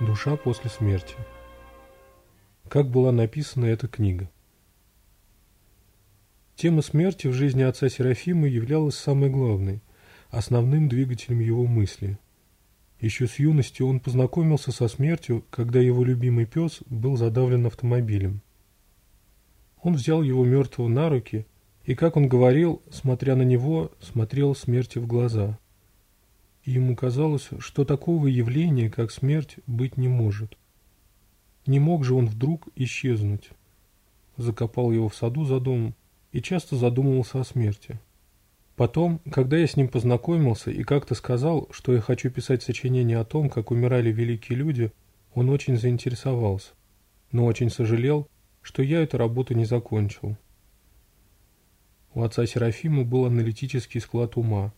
Душа после смерти. Как была написана эта книга? Тема смерти в жизни отца Серафима являлась самой главной, основным двигателем его мысли. Еще с юности он познакомился со смертью, когда его любимый пес был задавлен автомобилем. Он взял его мертвого на руки и, как он говорил, смотря на него, смотрел смерти в глаза – и ему казалось, что такого явления, как смерть, быть не может. Не мог же он вдруг исчезнуть. Закопал его в саду за домом и часто задумывался о смерти. Потом, когда я с ним познакомился и как-то сказал, что я хочу писать сочинение о том, как умирали великие люди, он очень заинтересовался, но очень сожалел, что я эту работу не закончил. У отца Серафима был аналитический склад ума –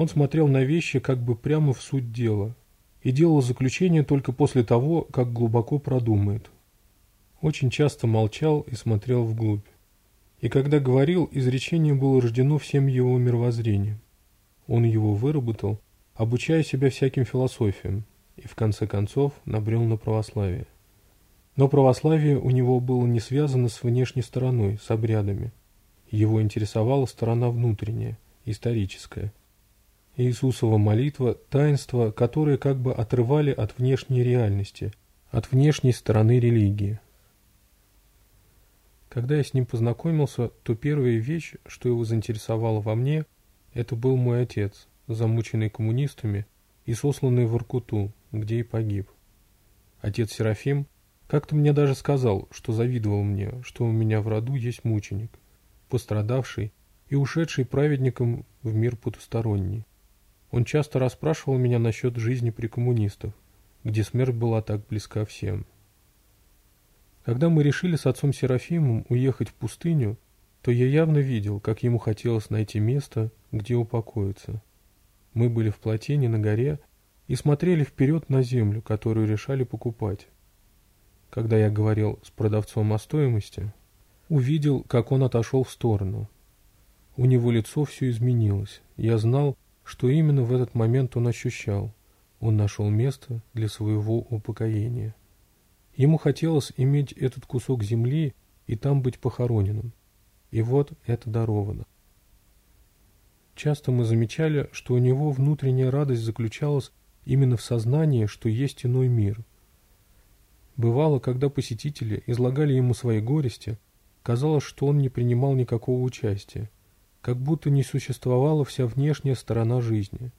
он смотрел на вещи как бы прямо в суть дела и делал заключение только после того, как глубоко продумает. Очень часто молчал и смотрел вглубь. И когда говорил, изречение было рождено всем его мировоззрением. Он его выработал, обучая себя всяким философиям, и в конце концов набрел на православие. Но православие у него было не связано с внешней стороной, с обрядами. Его интересовала сторона внутренняя, историческая, Иисусова молитва – таинства, которые как бы отрывали от внешней реальности, от внешней стороны религии. Когда я с ним познакомился, то первая вещь, что его заинтересовала во мне, это был мой отец, замученный коммунистами и сосланный в Иркуту, где и погиб. Отец Серафим как-то мне даже сказал, что завидовал мне, что у меня в роду есть мученик, пострадавший и ушедший праведником в мир потусторонний. Он часто расспрашивал меня насчет жизни при коммунистов, где смерть была так близка всем. Когда мы решили с отцом Серафимом уехать в пустыню, то я явно видел, как ему хотелось найти место, где упокоиться. Мы были в плотине на горе и смотрели вперед на землю, которую решали покупать. Когда я говорил с продавцом о стоимости, увидел, как он отошел в сторону. У него лицо все изменилось. Я знал, что именно в этот момент он ощущал? Он нашел место для своего упокоения. Ему хотелось иметь этот кусок земли и там быть похороненным. И вот это даровано. Часто мы замечали, что у него внутренняя радость заключалась именно в сознании, что есть иной мир. Бывало, когда посетители излагали ему свои горести, казалось, что он не принимал никакого участия – как будто не существовала вся внешняя сторона жизни.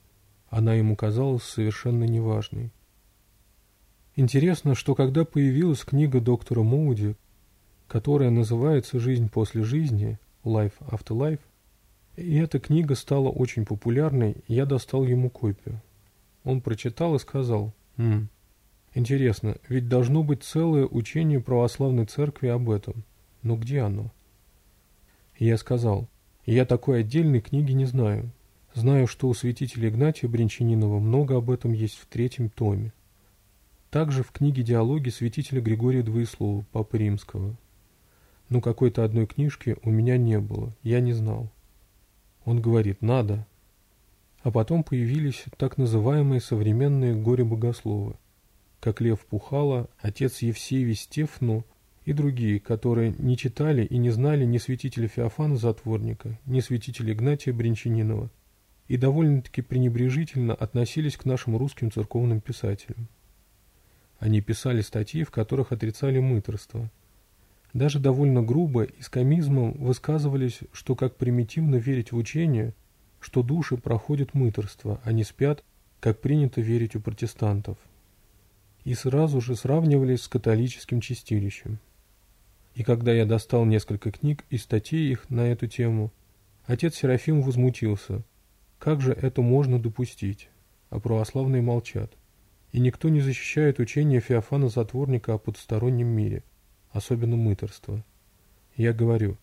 Она ему казалась совершенно неважной. Интересно, что когда появилась книга доктора Моуди, которая называется «Жизнь после жизни» «Life After Life», и эта книга стала очень популярной, я достал ему копию. Он прочитал и сказал «Хм, интересно, ведь должно быть целое учение православной церкви об этом, но где оно?» Я сказал я такой отдельной книги не знаю. Знаю, что у святителя Игнатия Бринчанинова много об этом есть в третьем томе. Также в книге «Диалоги» святителя Григория Двоеслова, Папы Римского. Но какой-то одной книжки у меня не было, я не знал. Он говорит «надо». А потом появились так называемые современные горе-богословы, как Лев Пухало, отец Евсей Вестефну и другие, которые не читали и не знали ни святителя Феофана Затворника, ни святителя Игнатия Бринчанинова, и довольно-таки пренебрежительно относились к нашим русским церковным писателям. Они писали статьи, в которых отрицали мытарство. Даже довольно грубо и с комизмом высказывались, что как примитивно верить в учение, что души проходят мытарство, а не спят, как принято верить у протестантов. И сразу же сравнивались с католическим чистилищем. И когда я достал несколько книг и статей их на эту тему, отец Серафим возмутился. Как же это можно допустить? А православные молчат. И никто не защищает учение Феофана Затворника о подстороннем мире, особенно мытарство. Я говорю,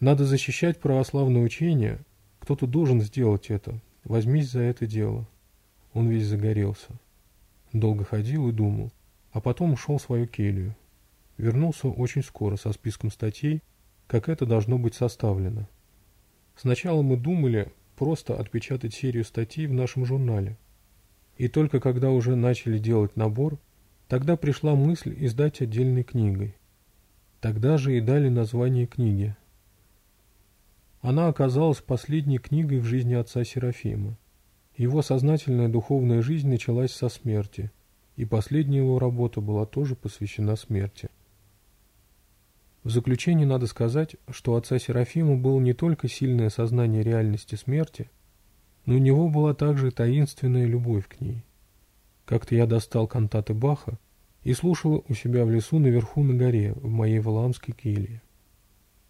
надо защищать православное учение, кто-то должен сделать это, возьмись за это дело. Он весь загорелся. Долго ходил и думал, а потом ушел в свою келью. Вернулся очень скоро со списком статей, как это должно быть составлено. Сначала мы думали просто отпечатать серию статей в нашем журнале. И только когда уже начали делать набор, тогда пришла мысль издать отдельной книгой. Тогда же и дали название книги. Она оказалась последней книгой в жизни отца Серафима. Его сознательная духовная жизнь началась со смерти, и последняя его работа была тоже посвящена смерти. В заключение надо сказать, что у отца Серафима было не только сильное сознание реальности смерти, но у него была также таинственная любовь к ней. Как-то я достал кантаты Баха и слушал у себя в лесу наверху на горе, в моей Валаамской келье.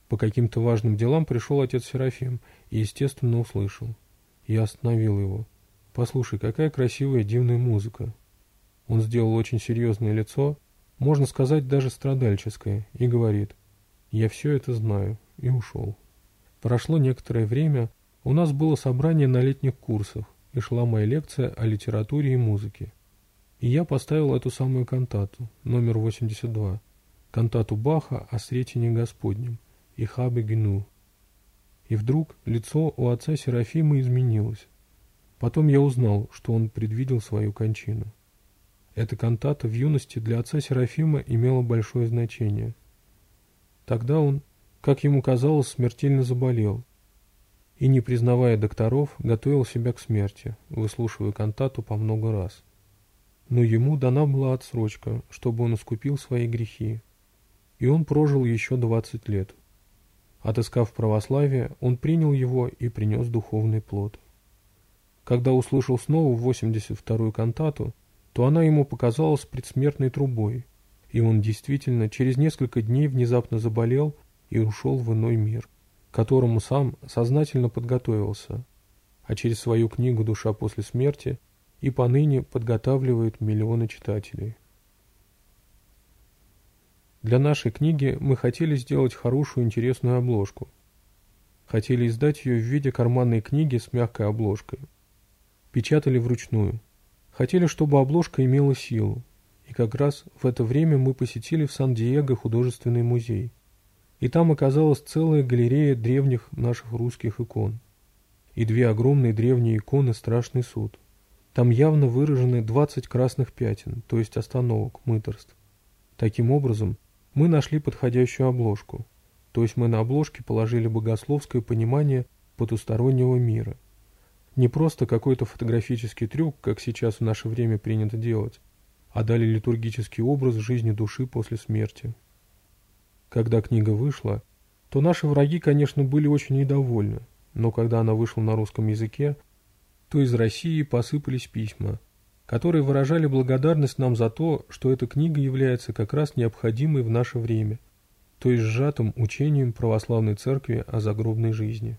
По каким-то важным делам пришел отец Серафим и, естественно, услышал. Я остановил его. «Послушай, какая красивая дивная музыка!» Он сделал очень серьезное лицо, можно сказать, даже страдальческое, и говорит – я все это знаю. И ушел. Прошло некоторое время, у нас было собрание на летних курсах, и шла моя лекция о литературе и музыке. И я поставил эту самую кантату, номер 82, кантату Баха о Сретении Господнем, и Хабе Гну. И вдруг лицо у отца Серафима изменилось. Потом я узнал, что он предвидел свою кончину. Эта кантата в юности для отца Серафима имела большое значение – Тогда он, как ему казалось, смертельно заболел и, не признавая докторов, готовил себя к смерти, выслушивая кантату по много раз. Но ему дана была отсрочка, чтобы он искупил свои грехи, и он прожил еще 20 лет. Отыскав православие, он принял его и принес духовный плод. Когда услышал снова 82-ю кантату, то она ему показалась предсмертной трубой – и он действительно через несколько дней внезапно заболел и ушел в иной мир, к которому сам сознательно подготовился, а через свою книгу «Душа после смерти» и поныне подготавливает миллионы читателей. Для нашей книги мы хотели сделать хорошую интересную обложку. Хотели издать ее в виде карманной книги с мягкой обложкой. Печатали вручную. Хотели, чтобы обложка имела силу, и как раз в это время мы посетили в Сан-Диего художественный музей. И там оказалась целая галерея древних наших русских икон. И две огромные древние иконы «Страшный суд». Там явно выражены 20 красных пятен, то есть остановок, мытарств. Таким образом, мы нашли подходящую обложку. То есть мы на обложке положили богословское понимание потустороннего мира. Не просто какой-то фотографический трюк, как сейчас в наше время принято делать, а дали литургический образ жизни души после смерти. Когда книга вышла, то наши враги, конечно, были очень недовольны, но когда она вышла на русском языке, то из России посыпались письма, которые выражали благодарность нам за то, что эта книга является как раз необходимой в наше время, то есть сжатым учением православной церкви о загробной жизни.